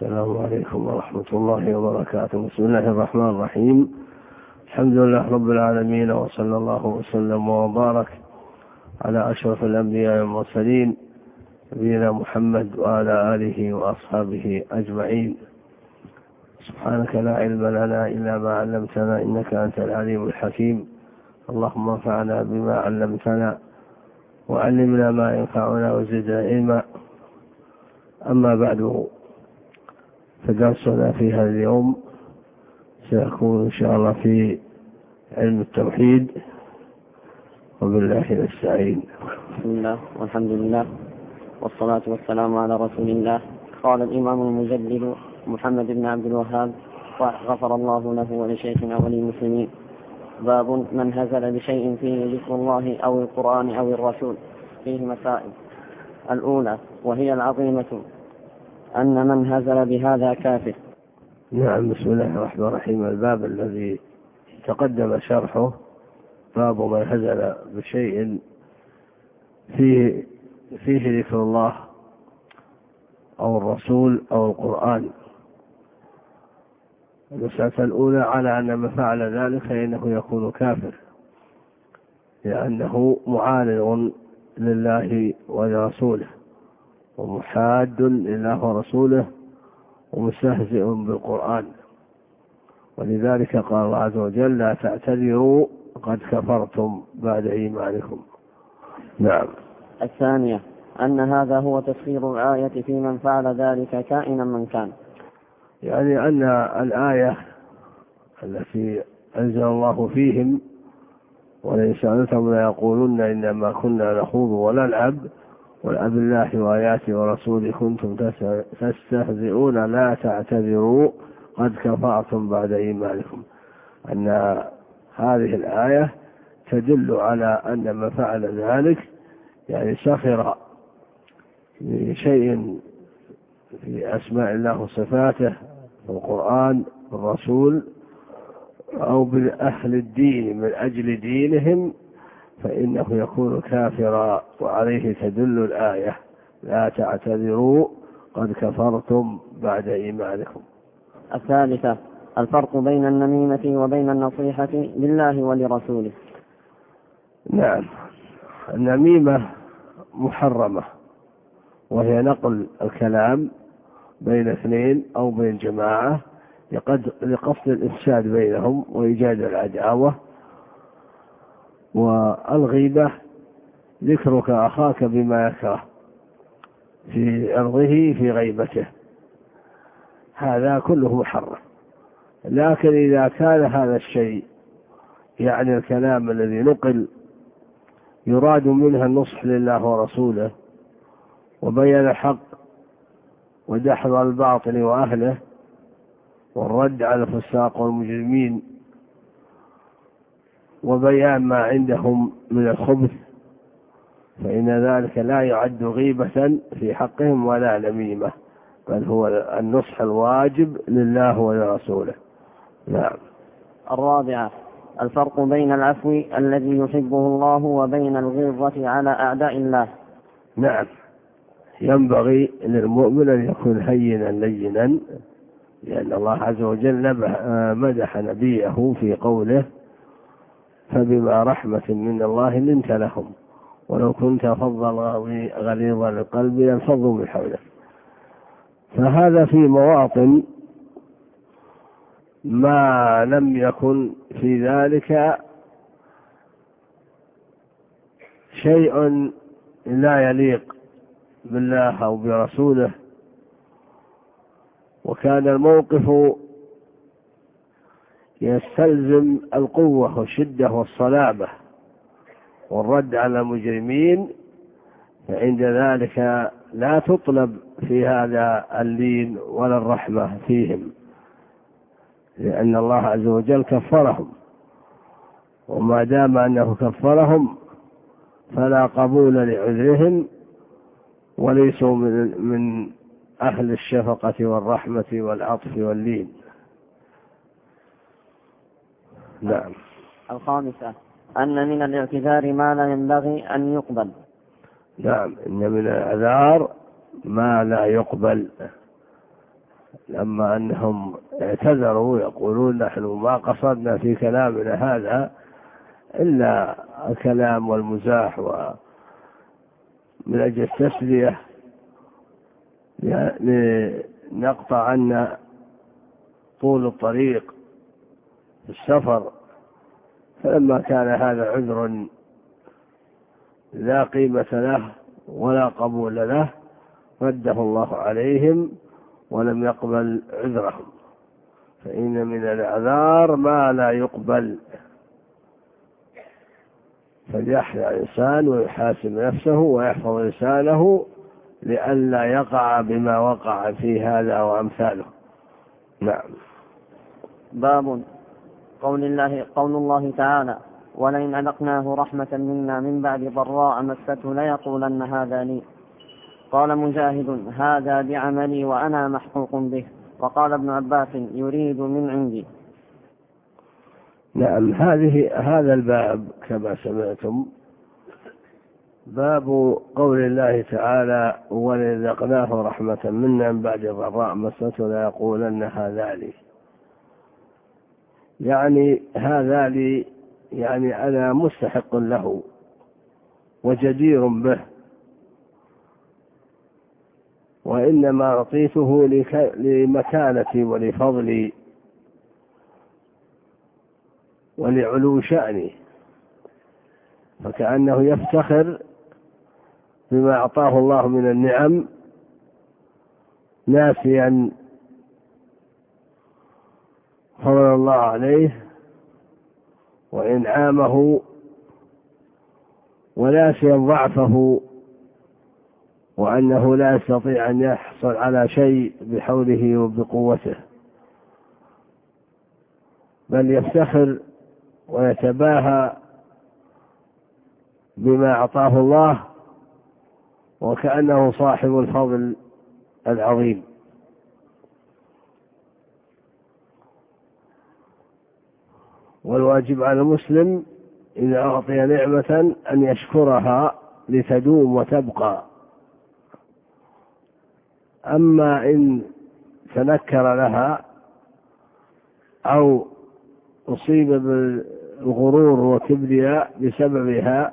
السلام عليكم ورحمة الله وبركاته. بسم الله الرحمن الرحيم. الحمد لله رب العالمين وصلى الله وسلم وبارك على أشرف الأنبياء والمرسلين نبينا محمد وعلى آله وأصحابه أجمعين. سبحانك لا علم لنا إلا ما علمتنا إنك أنت العليم الحكيم. اللهم انفعنا بما علمتنا وعلمنا ما ينفعنا وزدنا علما. أما بعد فدرسنا في هذا اليوم سيكون إن شاء الله في علم التوحيد وبالله نستعين. بسم الله والحمد لله والصلاة والسلام على رسول الله. قال الإمام المجدد محمد بن عبد الوهاب غفر الله له ولشيخنا وللمسلمين. باب من هزل بشيء فيه ذكر الله أو القرآن أو الرسول. فيه مسائل. الأولى وهي العظيمة أن من هزل بهذا كافر. نعم بسم الله الرحمن الرحيم. الباب الذي تقدم شرحه باب من هزل بشيء فيه فيه ذكر الله أو الرسول أو القرآن. المسألة الأولى على أن من فعل ذلك فإنه يكون كافر لأنه معارض لله ولرسوله. ومحاد لله ورسوله ومستهزئ بالقرآن. ولذلك قال الله عز وجل لا تعتذروا قد كفرتم بعد إيمانكم. نعم. الثانية أن هذا هو تفسير الآية في من فعل ذلك كائنا من كان. يعني أن الآية التي أنزل الله فيهم ولئن سألتهم ليقولن إنما كنا نخوض ونلعب قل أب الله وآياته ورسوله كنتم تستهزئون لا تعتذروا قد كفرتم بعد إيمانكم. أن هذه الآية تدل على أن من فعل ذلك يعني سخر بشيء في أسماء الله وصفاته في القرآن الرسول أو بأهل الدين من أجل دينهم فإنه يكون كافرا وعليه تدل الآية لا تعتذروا قد كفرتم بعد إيمانكم. الثالثة الفرق بين النميمة وبين النصيحة لله ولرسوله. نعم. النميمة محرمة وهي نقل الكلام بين اثنين أو بين جماعة لقصد الإفساد بينهم وإيجاد العداوة والغيبة ذكرك أخاك بما يكره في أرضه في غيبته. هذا كله محرم. لكن إذا كان هذا الشيء يعني الكلام الذي نقل يراد منها النصح لله ورسوله وبيان الحق ودحض الباطل وأهله والرد على الفساق والمجرمين وبيان ما عندهم من الخبث فإن ذلك لا يعد غيبة في حقهم ولا نميمة بل هو النصح الواجب لله ولرسوله. نعم. الرابعة الفرق بين العفو الذي يحبه الله وبين الغيظة على أعداء الله. نعم. ينبغي للمؤمن أن يكون هينا لينا لأن الله عز وجل مدح نبيه في قوله فبما رحمة من الله لنت لهم. ولو كنت فظا غليظ القلب لانفضوا من حولك فهذا في مواطن ما لم يكن في ذلك شيء لا يليق بالله أو برسوله. وكان الموقف يستلزم القوة والشدة والصلابة والرد على المجرمين فعند ذلك لا تطلب في هذا اللين ولا الرحمة فيهم لأن الله عز وجل كفرهم. وما دام أنه كفرهم فلا قبول لعذرهم وليسوا من من أهل الشفقة والرحمة والعطف واللين. نعم الخامسة أن من الاعتذار ما لا ينبغي أن يقبل. نعم إن من الأعذار ما لا يقبل. لما أنهم اعتذروا يقولون نحن ما قصدنا في كلامنا هذا إلا الكلام والمزاح و من أجل التسلية. لنقطع عنا طول الطريق. السفر فلما كان هذا عذر لا قيمة له ولا قبول له رده الله عليهم ولم يقبل عذرهم. فإن من الأعذار ما لا يقبل. فليحيا الإنسان ويحاسب نفسه ويحفظ لسانه لئلا يقع بما وقع في هذا وأمثاله. نعم. باب قول الله قول الله تعالى ولئن أذقناه رحمة منا من بعد ضراء مسته ليقولن هذا لي. قال مجاهد هذا بعملي وأنا محقوق به. وقال ابن عباس يريد من عندي. نعم هذه هذا الباب كما سمعتم. باب قول الله تعالى ولذقناه رحمة منا من بعد ضراء مسته ليقولن هذا لي. يعني هذا لي يعني أنا مستحق له وجدير به. وإنما أعطيته لمكانتي ولفضلي ولعلو شأني. فكأنه يفتخر بما أعطاه الله من النعم ناسيا فضل الله عليه وإنعامه وناسيا ضعفه وأنه لا يستطيع أن يحصل على شيء بحوله وبقوته. بل يفتخر ويتباهى بما أعطاه الله وكأنه صاحب الفضل العظيم. والواجب على المسلم إذا أعطي نعمة أن يشكرها لتدوم وتبقى. أما إن تنكر لها أو أصيب بالغرور والكبرياء بسببها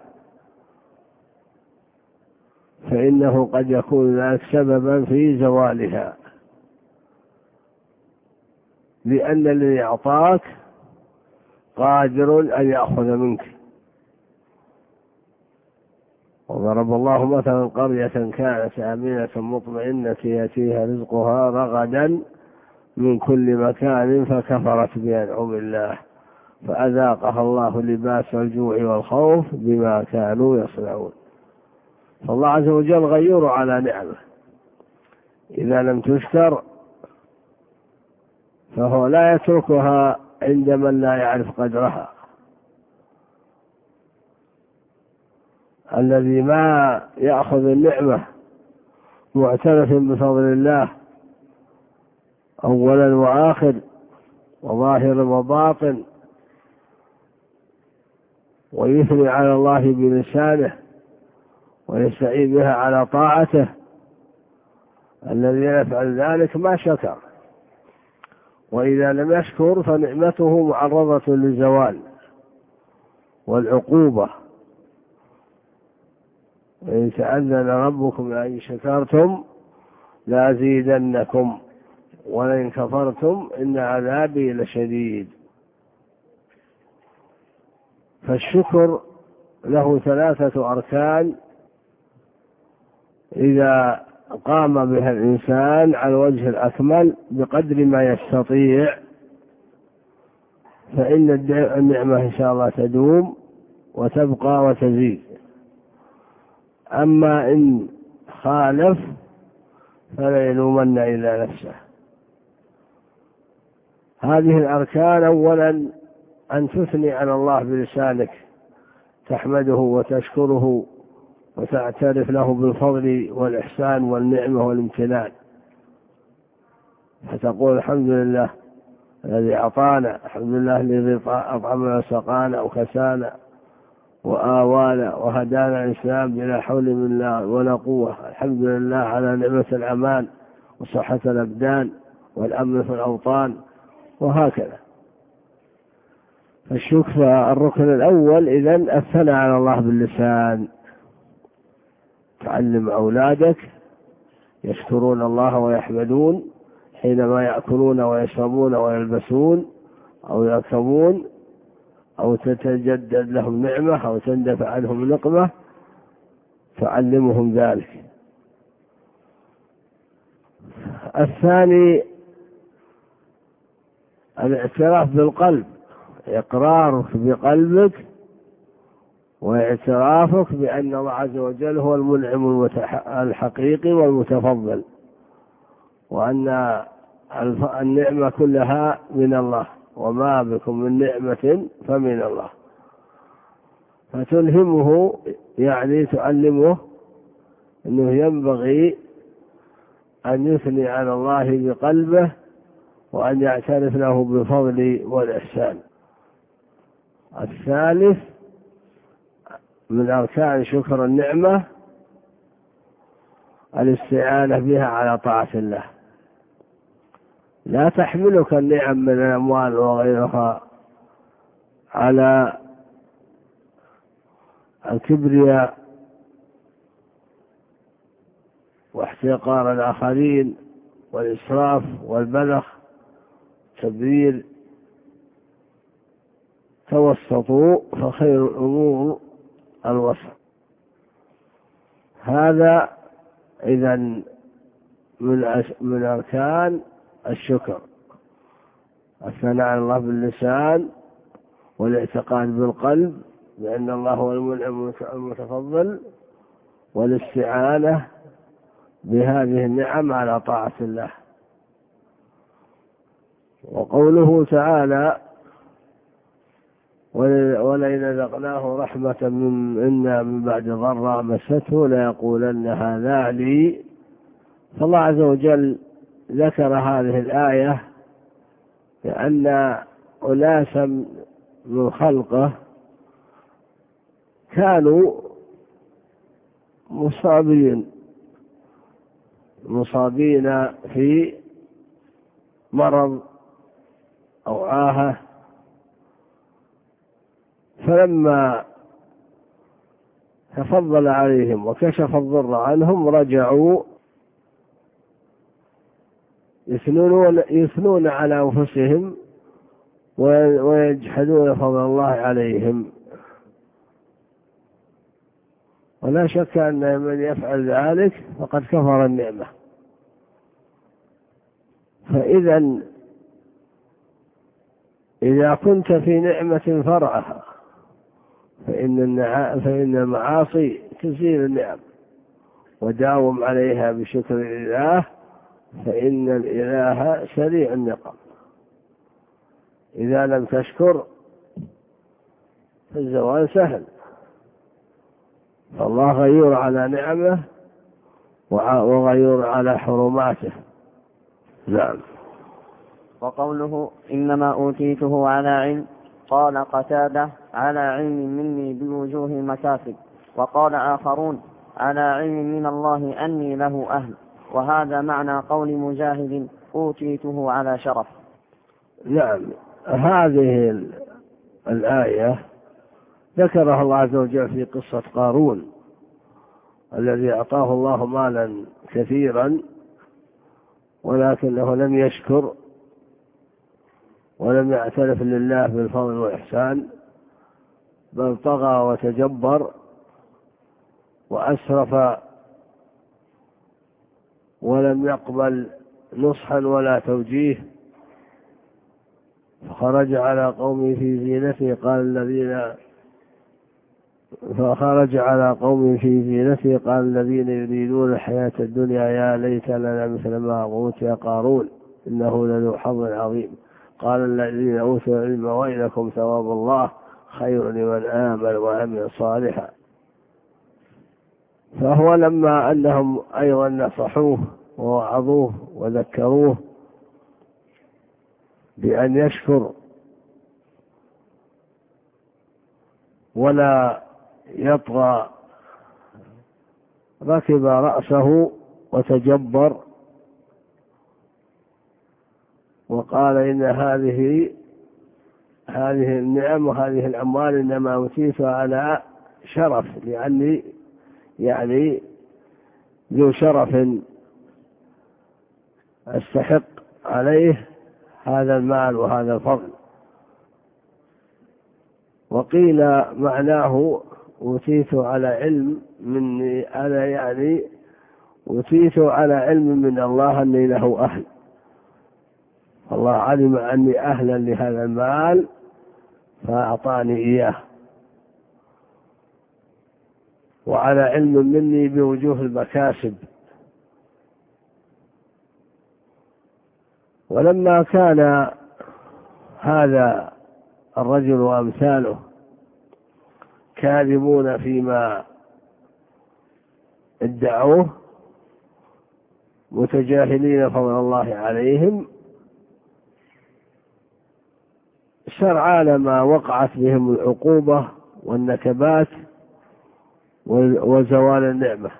فإنه قد يكون ذلك سببا في زوالها. لأن الذي أعطاك قادر أن يأخذ منك. وضرب الله مثلا قرية كانت آمنة مطمئنة يأتيها رزقها رغدا من كل مكان فكفرت بأنعم الله فأذاقها الله لباس الجوع والخوف بما كانوا يصنعون. فالله عز وجل غيور على نعمة. إذا لم تشكر فهو لا يتركها عند من لا يعرف قدرها. الذي ما يأخذ النعمة معترف بفضل الله أولا وآخر وظاهر وباطن ويثني على الله بلسانه ويستعين بها على طاعته. الذي يفعل ذلك ما شكر. وإذا لم يشكر فنعمته معرضة للزوال والعقوبة. وإن تأذن ربكم لئن شكرتم لأزيدنكم ولئن كفرتم إن عذابي لشديد. فالشكر له ثلاثة أركان. إذا قام بها الإنسان على الوجه الأكمل بقدر ما يستطيع فإن النعمة إن شاء الله تدوم وتبقى وتزيد. أما إن خالف فلا يلومن إلا نفسه. هذه الأركان أولا أن تثني على الله بلسانك تحمده وتشكره وتعترف له بالفضل والإحسان والنعمة والامتنان. فتقول الحمد لله الذي أعطانا الحمد لله الذي أطعمنا وسقانا وكسانا وآوانا وهدانا الإسلام بلا حول منا ولا قوة. الحمد لله على نعمة الأمان وصحة الأبدان والأمن في الأوطان وهكذا. فالشكر الركن الأول إذن الثناء على الله باللسان. تعلم أولادك يشكرون الله ويحمدون حينما يأكلون ويشربون ويلبسون أو يركبون أو تتجدد لهم نعمة أو تندفع عنهم نقمة تعلمهم ذلك. الثاني الاعتراف بالقلب إقرارك بقلبك واعترافك بأن الله عز وجل هو المنعم الحقيقي والمتفضل وأن النعمة كلها من الله وما بكم من نعمة فمن الله. فتلهمه يعني تعلمه أنه ينبغي أن يثني على الله بقلبه وأن يعترف له بالفضل والإحسان. الثالث من أركان شكر النعمة الاستعانة بها على طاعة الله. لا تحملك النعم من الأموال وغيرها على الكبرياء واحتقار الآخرين والإسراف والبذخ. تبذير توسطوا فخير الأمور. الوسط هذا إذا من من أركان الشكر. الثناء على الله باللسان والاعتقاد بالقلب بأن الله هو المنعم المتفضل والاستعانة بهذه النعم على طاعة الله. وقوله تعالى ولئن ذقناه رحمة من إنا من بعد ضراء مسته ليقولن هذا لي. فالله عز وجل ذكر هذه الآية لأن أناسا من خلقه كانوا مصابين مصابين في مرض أو عاهة فلما تفضل عليهم وكشف الضر عنهم رجعوا يثنون يثنون على أنفسهم ويجحدون فضل الله عليهم. ولا شك أن من يفعل ذلك فقد كفر النعمة. فإذا إذا كنت في نعمة فرعها فإن. فإن المعاصي تزيل النعم. وداوم عليها بشكر الإله فإن الإله سريع النقم. إذا لم تشكر فالزوال سهل. فالله غيور على نعمه وغيور على حرماته. نعم. وقوله إنما أوتيته على علم قال قتادة على علم مني بوجوه المكاسب. وقال آخرون على علم من الله أني له أهل. وهذا معنى قول مجاهد أوتيته على شرف. نعم هذه الآية ذكرها الله عز وجل في قصة قارون الذي أعطاه الله مالا كثيرا ولكنه لم يشكر ولم يعترف لله بالفضل والإحسان بل طغى وتجبر وأسرف ولم يقبل نصحا ولا توجيه فخرج على قومه في زينته. قال الذين فخرج على قوم في زينته. قال الذين يريدون الحياة الدنيا يا ليت لنا مثل ما أوتي قارون إنه لذو حظ عظيم. قال الذين أوتوا العلم ويلكم ثواب الله خير لمن آمن وعمل صالحا. فهو لما أنهم أيضا نصحوه ووعظوه وذكروه بأن يشكر ولا يطغى ركب رأسه وتجبر وقال إن هذه هذه النعم وهذه الأموال إنما أوتيتها على شرف لأني يعني ذو شرف أستحق عليه هذا المال وهذا الفضل. وقيل معناه أوتيت على علم مني أنا يعني أوتيت على علم من الله أني له أهل. الله علم أني أهلا لهذا المال فأعطاني إياه. وعلى علم مني بوجوه المكاسب. ولما كان هذا الرجل وأمثاله كاذبون فيما ادعوه متجاهلين فضل الله عليهم سرعان ما وقعت بهم العقوبة والنكبات وزوال النعمة.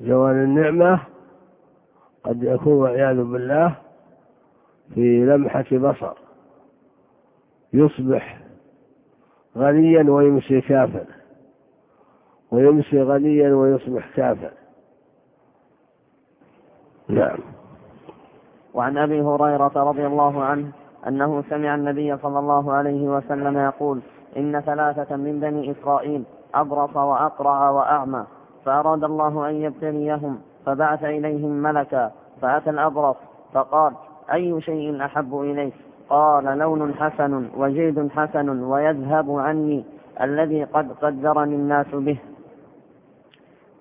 زوال النعمة قد يكون والعياذ بالله في لمحة بصر. يصبح غنيا ويمسي كافر ويمسي غنيا ويصبح كافر نعم. وعن أبي هريرة رضي الله عنه أنه سمع النبي صلى الله عليه وسلم يقول إن ثلاثة من بني إسرائيل أبرص وأقرع وأعمى فأراد الله أن يبتليهم فبعث إليهم ملكا فأتى الأبرص فقال أي شيء أحب إليك؟ قال لون حسن وجلد حسن ويذهب عني الذي قد قدرني الناس به.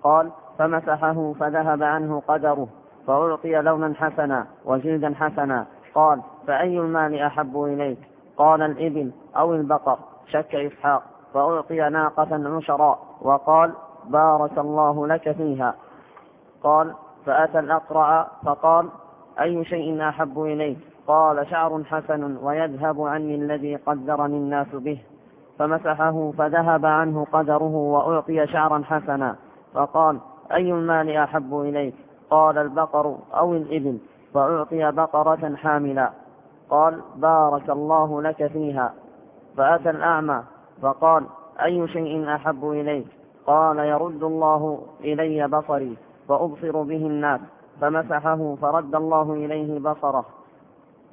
قال فمسحه فذهب عنه قدره فأعطي لونا حسنا وجلدا حسنا قال فأي المال أحب إليك؟ قال الإبل أو البقر شك إسحاق فأعطي ناقة عشراء وقال بارك الله لك فيها. قال فأتى الأقرع فقال أي شيء أحب إليك؟ قال شعر حسن ويذهب عني الذي قدرني الناس به. فمسحه فذهب عنه قدره وأعطي شعرا حسنا. فقال أي المال أحب إليك؟ قال البقر أو الإبل. فأعطي بقرة حاملا قال بارك الله لك فيها. فأتى الأعمى فقال أي شيء أحب إليك؟ قال يرد الله إلي بصري فأبصر به الناس. فمسحه فرد الله إليه بصره.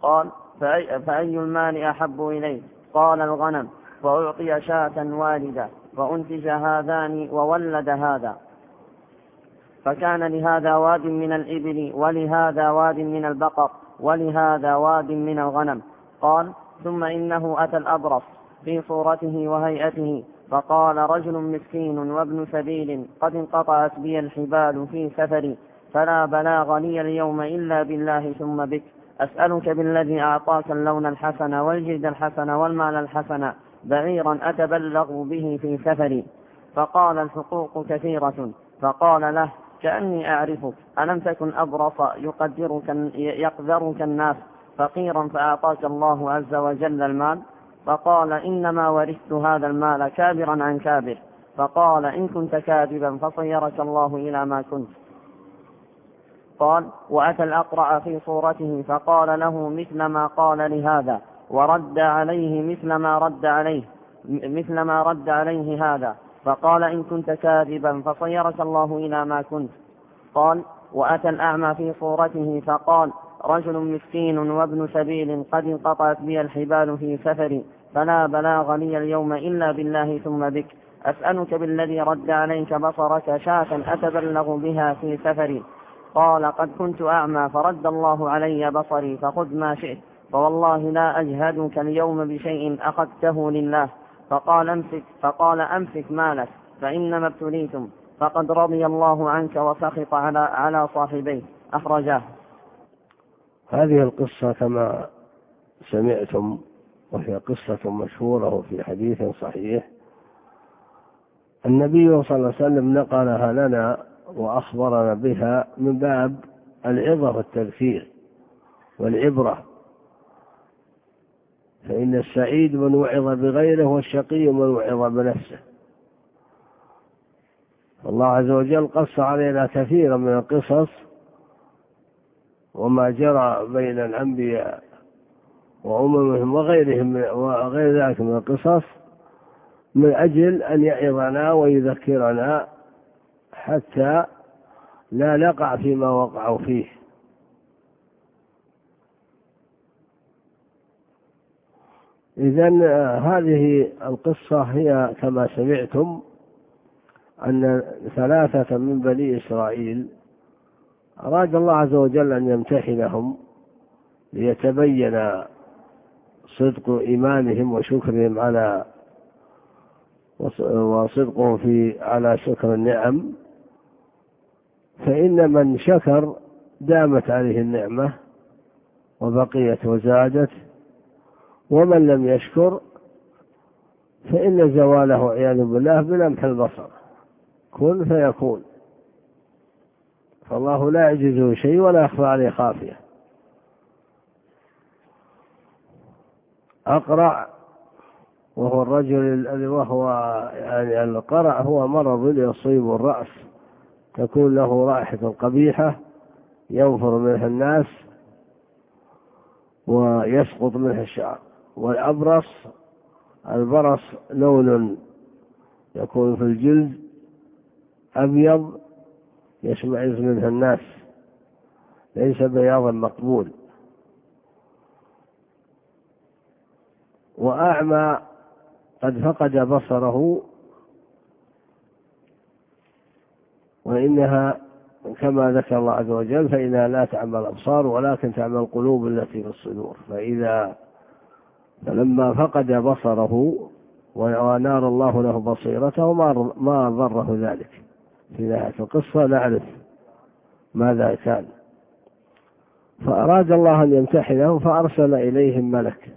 قال فأي, فأي المال أحب إليه قال الغنم. فأعطي شاة والدة فأنتج هذان وولد هذا. فكان لهذا واد من الإبل ولهذا واد من البقر ولهذا واد من الغنم. قال ثم إنه أتى الأبرص في صورته وهيئته فقال رجل مسكين وابن سبيل قد انقطعت بي الحبال في سفري فلا بلاغ لي اليوم إلا بالله ثم بك. أسألك بالذي أعطاك اللون الحسن والجلد الحسن والمال الحسن بعيرا أتبلغ به في سفري. فقال الحقوق كثيرة فقال له كأني أعرفك. ألم تكن أبرص يقدرك يقدرك الناس فقيرا فأعطاك الله عز وجل المال؟ فقال إنما ورثت هذا المال كابرا عن كابر. فقال إن كنت كاذبا فصيرك الله إلى ما كنت. قال وأتى الأقرع في صورته فقال له مثل ما قال لهذا ورد عليه مثل ما رد عليه مثل ما رد عليه هذا. فقال إن كنت كاذبا فصيرك الله إلى ما كنت. قال وأتى الأعمى في صورته فقال رجل مسكين وابن سبيل قد انقطعت بي الحبال في سفري فلا بلاغ لي اليوم إلا بالله ثم بك. أسألك بالذي رد عليك بصرك شاة أتبلغ بها في سفري. قال قد كنت أعمى فرد الله علي بصري فخذ ما شئت فوالله لا أجهدك اليوم بشيء أخذته لله. فقال أمسك فقال أمسك مالك فإنما ابتليتم فقد رضي الله عنك وسخط على على صاحبيه. أخرجاه. هذه القصة كما سمعتم وهي قصة مشهورة وفي حديث صحيح. النبي صلى الله عليه وسلم نقلها لنا وأخبرنا بها من باب العظة والتذكير والعبرة. فإن السعيد من وعظ بغيره والشقي من وعظ بنفسه. الله عز وجل قص علينا كثيرا من القصص وما جرى بين الأنبياء وأممهم وغيرهم وغير ذلك من القصص من أجل أن يعظنا ويذكرنا حتى لا نقع فيما وقعوا فيه. إذا هذه القصة هي كما سمعتم أن ثلاثة من بني إسرائيل أراد الله عز وجل أن يمتحنهم ليتبين صدق إيمانهم وشكرهم على وصدقهم في على شكر النعم. فإن من شكر دامت عليه النعمة وبقيت وزادت. ومن لم يشكر فإن زواله عياذ بالله بلمح البصر. كن فيكون. فالله لا يعجزه شيء ولا يخفى عليه خافية. أقرع وهو الرجل الذي وهو يعني القرع هو مرض يصيب الرأس. تكون له رائحة قبيحة ينفر منها الناس ويسقط منها الشعر. والأبرص البرص لون يكون في الجلد أبيض يشمئز منها الناس ليس بياضا مقبول. وأعمى قد فقد بصره وإنها كما ذكر الله عز وجل فإنها لا تعمى الأبصار ولكن تعمى القلوب التي في الصدور. فإذا فلما فقد بصره ونار الله له بصيرته ما ضره ذلك. في نهاية القصة نعرف ماذا كان. فأراد الله أن يمتحنهم فأرسل إليهم ملك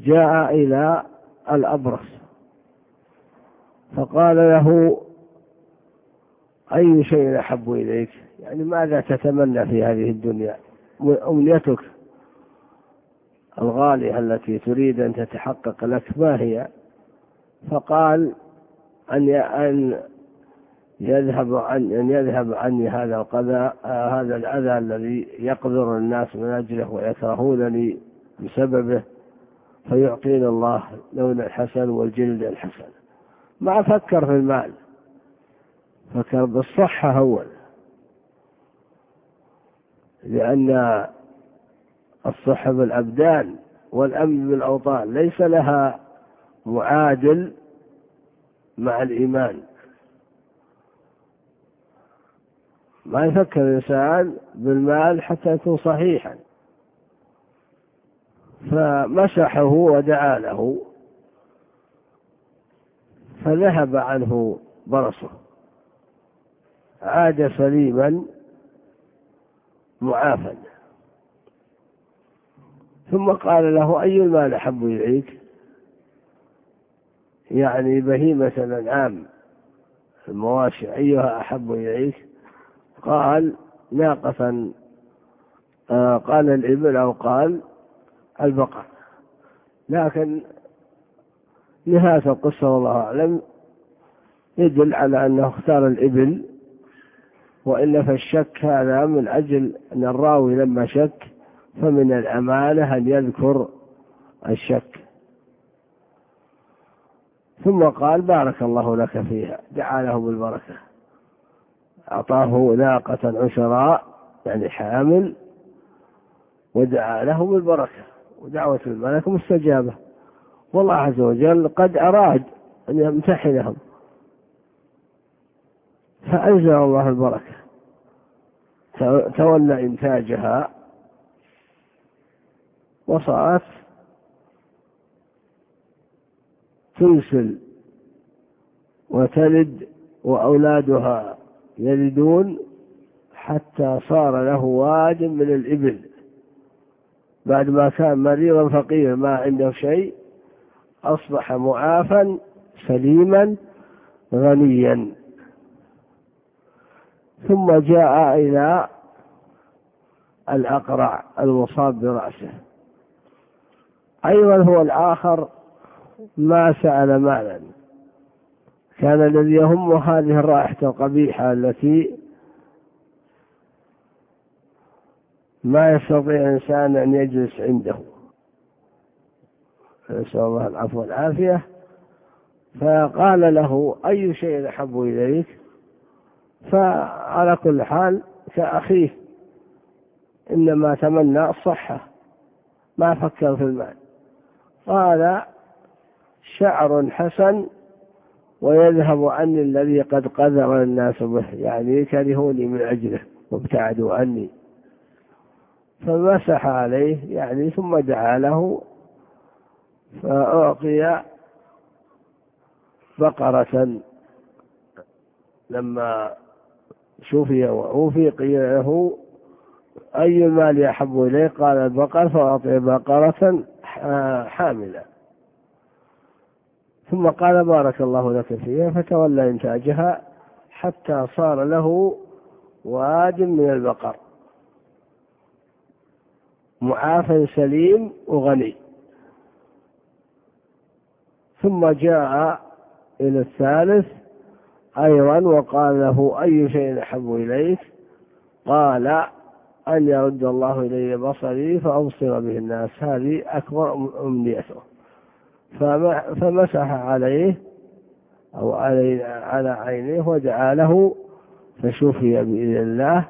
جاء إلى الأبرص. فقال له أي شيء أحب إليك؟ يعني ماذا تتمنى في هذه الدنيا؟ أمنيتك؟ الغالية التي تريد أن تتحقق لك ما هي؟ فقال أن أن يذهب عن أن يذهب عني هذا القذى هذا الأذى الذي يقدر الناس من أجله ويكرهونني بسببه فيعطينا الله لون الحسن والجلد الحسن. ما فكر في المال فكر بالصحة أول لأن الصحة بالأبدان والأمن بالأوطان ليس لها معادل مع الإيمان. ما يفكر الإنسان بالمال حتى يكون صحيحا. فمسحه ودعا له فذهب عنه برصه. عاد سليما معافا. ثم قال له أي المال أحب إليك؟ يعني بهيمة الأنعام المواشي أيها أحب إليك؟ قال ناقة آه قال الإبل أو قال البقر. لكن نهاية القصة والله أعلم يدل على أنه اختار الإبل وإلا فالشك هذا من أجل أن الراوي لما شك فمن الأمانة أن يذكر الشك. ثم قال بارك الله لك فيها دعا له بالبركة أعطاه ناقة عشراء يعني حامل ودعا له بالبركة ودعوة الملك مستجابة. والله عز وجل قد أراد أن يمتحنهم. فأنزل الله البركة. تولى إنتاجها. وصارت تنسل وتلد وأولادها يلدون حتى صار له واد من الإبل. بعد ما كان مريضا فقيرا ما عنده شيء أصبح معافا سليما غنيا. ثم جاء إلى الأقرع المصاب برأسه. أيضا هو الآخر ما سأل مالا. كان الذي يهم هذه الرائحة القبيحة التي ما يستطيع الإنسان أن يجلس عنده. نسأل الله العفو والعافية. فقال له أي شيء أحب إليك؟ فعلى كل حال كأخيه إنما تمنى الصحة. ما فكر في المال. قال شعر حسن ويذهب عني الذي قد قذر الناس به يعني كرهوني من أجله وابتعدوا عني. فمسح عليه يعني ثم دعا له فأعطي بقرة لما شفي وعوفي قيل له أي المال أحب إليه؟ قال البقر فأعطي بقرة حاملة. ثم قال بارك الله لك فيها. فتولى إنتاجها حتى صار له واد من البقر. معاف سليم وغني. ثم جاء إلى الثالث أيضا وقال له أي شيء أحب إليك؟ قال أن يرد الله إلي بصري فأبصر به الناس. هذه أكبر أمنيته. فمسح عليه أو علي على عينيه ودعا له فشفي بإذن الله.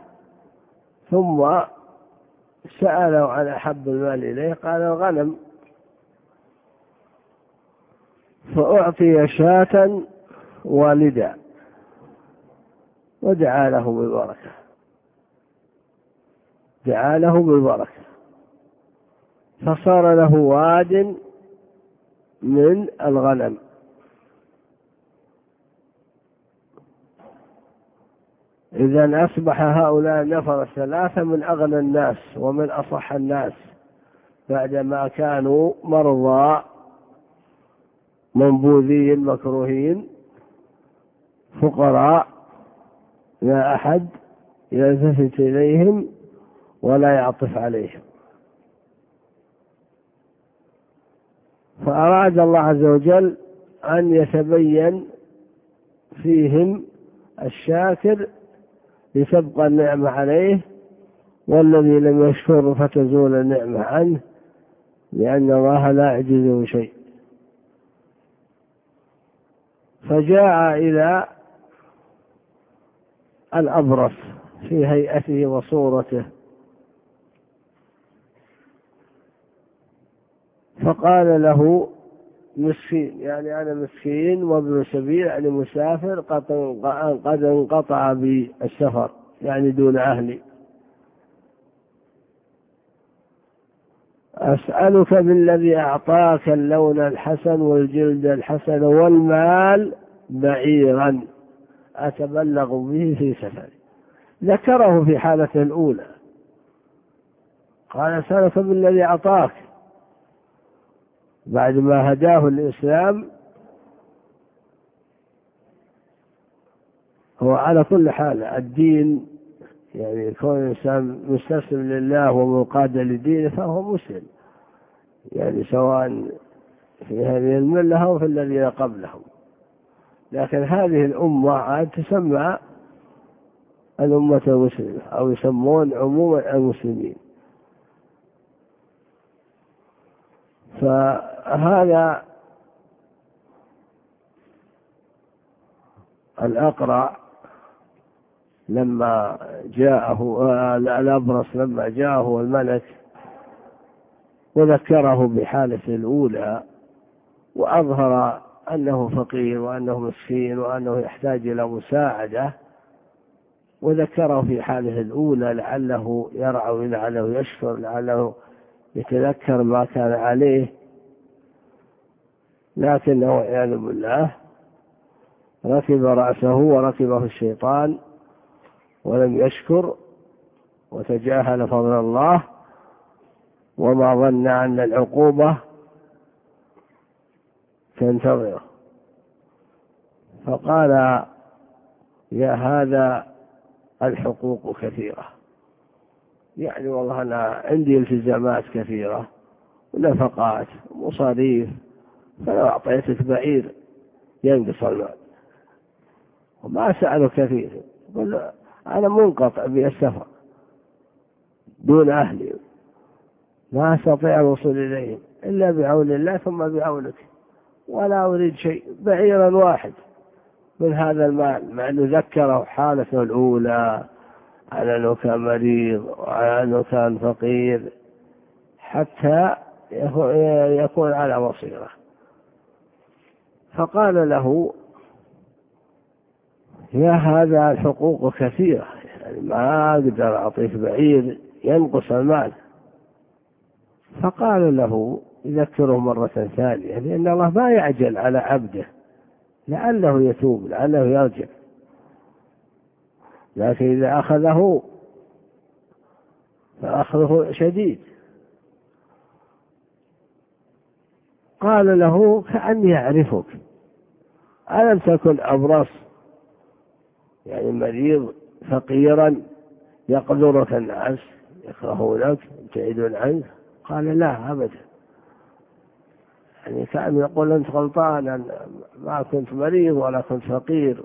ثم سأله عن أحب المال إليه. قال الغنم فأعطي شاة والدا ودعا له بالبركة دعا له بالبركة. فصار له واد من الغنم. إذا أصبح هؤلاء النفر الثلاثة من أغنى الناس ومن أصح الناس بعدما كانوا مرضى منبوذين مكروهين فقراء. لا أحد يلتفت إليهم ولا يعطف عليهم. فأراد الله عز وجل أن يتبين فيهم الشاكر لتبقى النعمة عليه والذي لم يشكر فتزول النعمة عنه لأن الله لا يعجزه شيء. فجاء إلى الأبرص في هيئته وصورته. فقال له مسكين يعني أنا مسكين وابن سبيل يعني مسافر قد انقطع بالسفر يعني دون أهلي أسألك بالذي أعطاك اللون الحسن والجلد الحسن والمال بعيرا أتبلغ به في سفري. ذكره في حالته الأولى. قال أسألك بالذي أعطاك بعد ما هداه الإسلام هو على كل حال الدين يعني كون الإنسان مستسلم لله ومنقاد لدينه فهو مسلم. يعني سواء في هذه الملة أو في الذين قبلهم. لكن هذه الأمة عاد تسمى الأمة المسلمة أو يسمون عموما المسلمين. فهذا الأقرع لما جاءه الأبرص لما جاءه الملك وذكره بحالته الأولى وأظهر أنه فقير وأنه مسكين وأنه يحتاج إلى مساعدة وذكره في حالة الأولى لعله يرعى لعله يشكر لعله يتذكر ما كان عليه لكنه والعياذ بالله ركب رأسه وركبه الشيطان ولم يشكر وتجاهل فضل الله وما ظن أن العقوبة تنتظره. فقال يا هذا الحقوق كثيرة. يعني والله أنا عندي التزامات كثيرة ونفقات ومصاريف فلو أعطيتك بعير ينقص المال. وما سأله كثير يقول أنا منقطع بالسفر دون أهلي. ما أستطيع الوصول إليهم إلا بعون الله ثم بعونك. ولا أريد شيء بعيرا واحد من هذا المال مع أنه ذكره حالته الأولى. على أنه كان مريض وعلى أنه كان فقير حتى يكون على بصيرة. فقال له يا هذا الحقوق كثيرة يعني ما أقدر أعطيك بعير ينقص المال. فقال له يذكره مرة ثانية لأن الله ما يعجل على عبده لعله يتوب لعله يرجع. لكن إذا أخذه فأخذه شديد. قال له كأني أعرفك. ألم تكن أبرص؟ يعني مريض فقيرا يقدرك الناس يكرهونك يبتعدون عنك. قال لا أبدا. يعني كان يقول أنت غلطان ما كنت مريض ولا كنت فقير.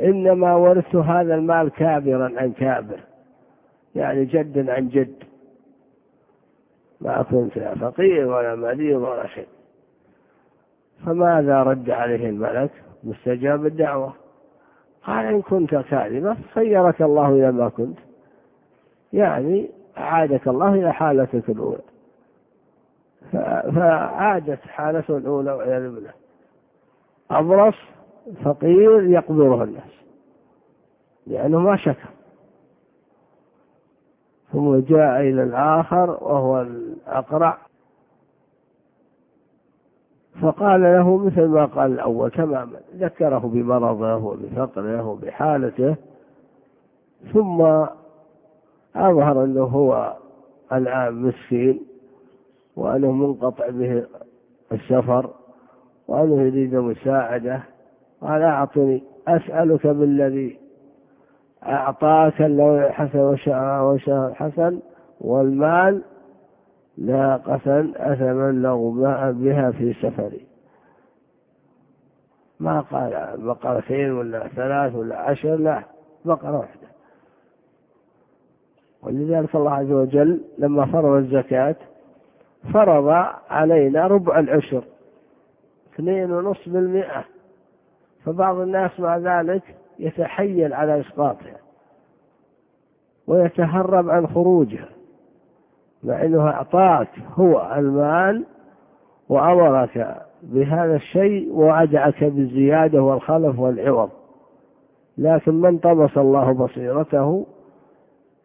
إنما ورثت هذا المال كابرا عن كابر. يعني جد عن جد. ما كنت فقير ولا مريض ولا شيء. فماذا رد عليه الملك؟ مستجاب الدعوة. قال إن كنت كاذبا خيرك الله إلى ما كنت. يعني أعادك الله إلى حالتك الأولى. فعادت حالته الأولى والعياذ بالله. أبرص فقير يقدره الناس. لأنه ما شكر. ثم جاء إلى الآخر وهو الأقرع. فقال له مثل ما قال الأول تماما. ذكره بمرضه وبفقره وبحالته. ثم أظهر أنه هو الآن مسكين وأنه منقطع به السفر وأنه يريد مساعدة. قال أعطني أسألك بالذي أعطاك اللون حسن وشهر حسن والمال ناقة أتبلغ بها في سفري ما قال بقرتين ولا ثلاث ولا عشر لا بقرة واحدة. ولذلك الله عز وجل لما فرض الزكاة فرض علينا ربع العشر اثنين ونصف بالمئة. فبعض الناس مع ذلك يتحيل على إسقاطها ويتهرب عن خروجها مع أنه أعطاك هو المال وأمرك بهذا الشيء ووعدك بالزيادة والخلف والعوض. لكن من طمس الله بصيرته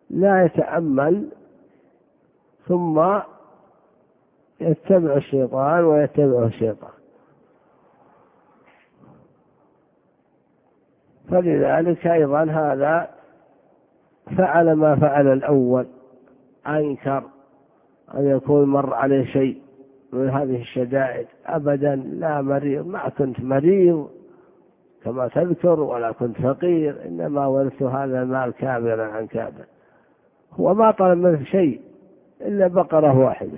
لا يتأمل ثم يتبع الشيطان ويتبعه الشيطان. فلذلك أيضا هذا فعل ما فعل الأول. أنكر أن يكون مر عليه شيء من هذه الشدائد. أبدا لا مريض ما كنت مريض كما تذكر ولا كنت فقير إنما ورثت هذا المال كاملا عن كامل. هو ما طلب منه شيء إلا بقرة واحدة.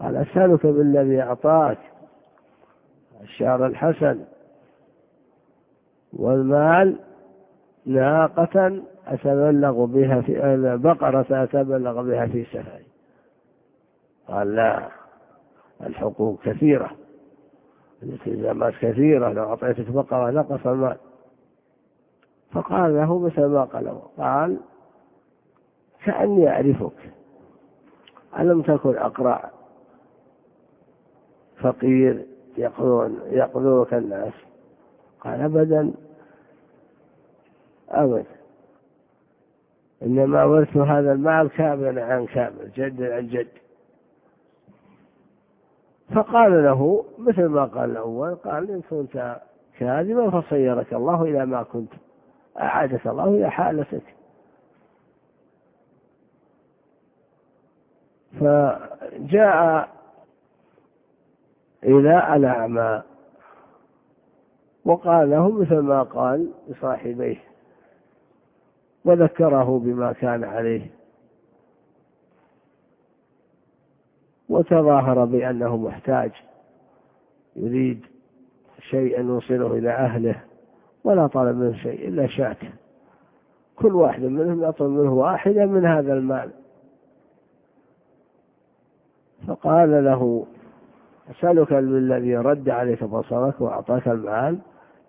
قال أسألك بالذي أعطاك الشعر الحسن والمال ناقة أتبلغ بها في بقرة أتبلغ بها في سفري. قال لا الحقوق كثيرة الالتزامات كثيرة لو أعطيتك بقرة نقص المال. فقال له مثل ما قال قال كأني أعرفك ألم تكن أقرع فقير يقذوك الناس قال أبدا. أبدا. إنما ورث هذا المال كاملا عن كامل جد عن جد. فقال له مثل ما قال الأول قال إن كنت كاذبا فصيرك الله إلى ما كنت. أعادك الله إلى حالتك. فجاء إلى الأعمى وقال له مثل ما قال لصاحبيه وذكره بما كان عليه وتظاهر بأنه محتاج يريد شيئا يوصله إلى أهله ولا طلب منه شيء إلا شاة. كل واحد منهم يطلب منه واحدا من هذا المال. فقال له أسألك بالذي رد عليك بصرك وأعطاك المال؟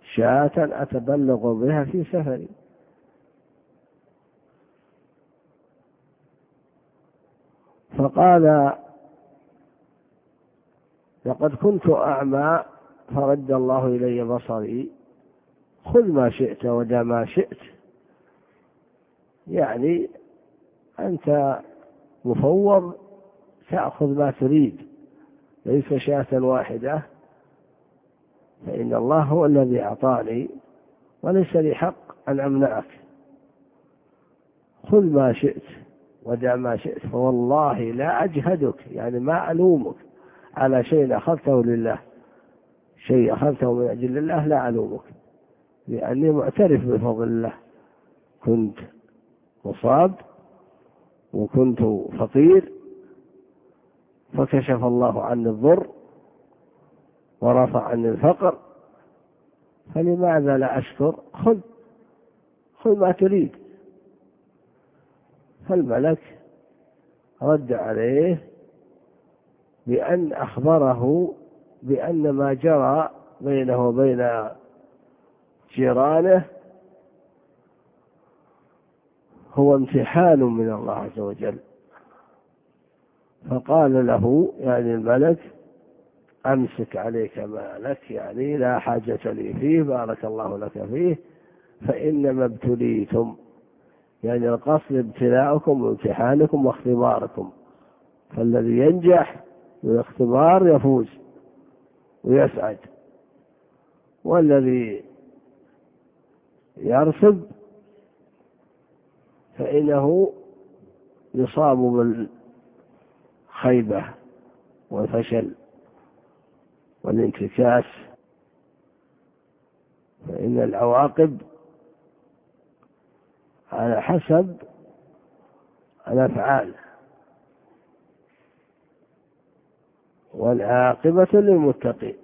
شاة أتبلغ بها في سفري. فقال لقد كنت أعمى فرد الله إلي بصري. خذ ما شئت ودع ما شئت. يعني أنت مفوض تأخذ ما تريد. ليس شاة واحدة. فإن الله هو الذي أعطاني وليس لي حق أن أمنعك. خذ ما شئت ودع ما شئت فوالله لا أجهدك يعني ما ألومك. على شيء أخذته لله شيء أخذته من أجل الله لا ألومك لأني معترف بفضل الله. كنت مصاب وكنت فقير فكشف الله عني الضر ورفع عني الفقر فلماذا لا أشكر؟ خذ خذ ما تريد. فالملك رد عليه بأن أخبره بأن ما جرى بينه وبين جيرانه هو امتحان من الله عز وجل. فقال له يعني الملك أمسك عليك مالك يعني لا حاجة لي فيه بارك الله لك فيه فإنما ابتليتم يعني القصد ابتلاؤكم وامتحانكم واختباركم فالذي ينجح بالاختبار يفوز ويسعد والذي يرسب فإنه يصاب بالخيبة والفشل. والانتكاس فإن العواقب على حسب الأفعال. والعاقبة للمتقين.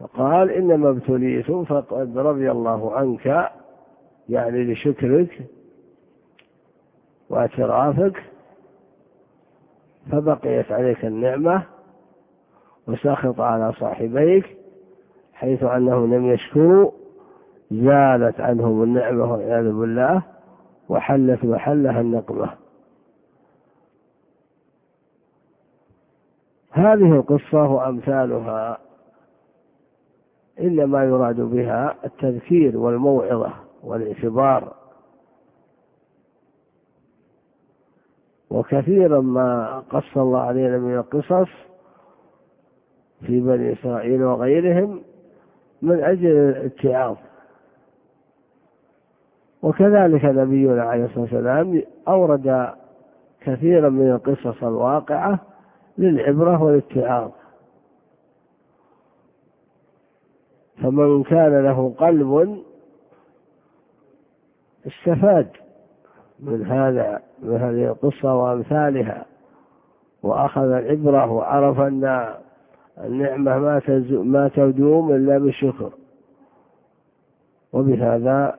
فقال إنما ابتليتم فقد رضي الله عنك يعني لشكرك واعترافك فبقيت عليك النعمة وسخط على صاحبيك حيث أنهم لم يشكروا زالت عنهم النعمة والعياذ بالله وحلت محلها النقمة. هذه القصة وأمثالها إنما يراد بها التذكير والموعظة والاعتبار وكثيرا ما قص الله علينا من القصص في بني إسرائيل وغيرهم من أجل الاتعاظ. وكذلك نبينا عليه الصلاة والسلام أورد كثيرا من القصص الواقعة للعبرة والاتعاظ. فمن كان له قلب استفاد من هذا من هذه القصة وأمثالها. وأخذ العبرة وعرف أن النعمة ما ما تدوم إلا بالشكر. وبهذا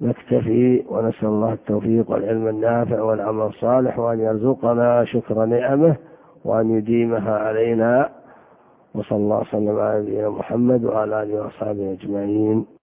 نكتفي ونسأل الله التوفيق والعلم النافع والعمل الصالح وأن يرزقنا شكر نعمه وأن يديمها علينا. وصلى الله وسلم على نبينا محمد وعلى آله وأصحابه أجمعين.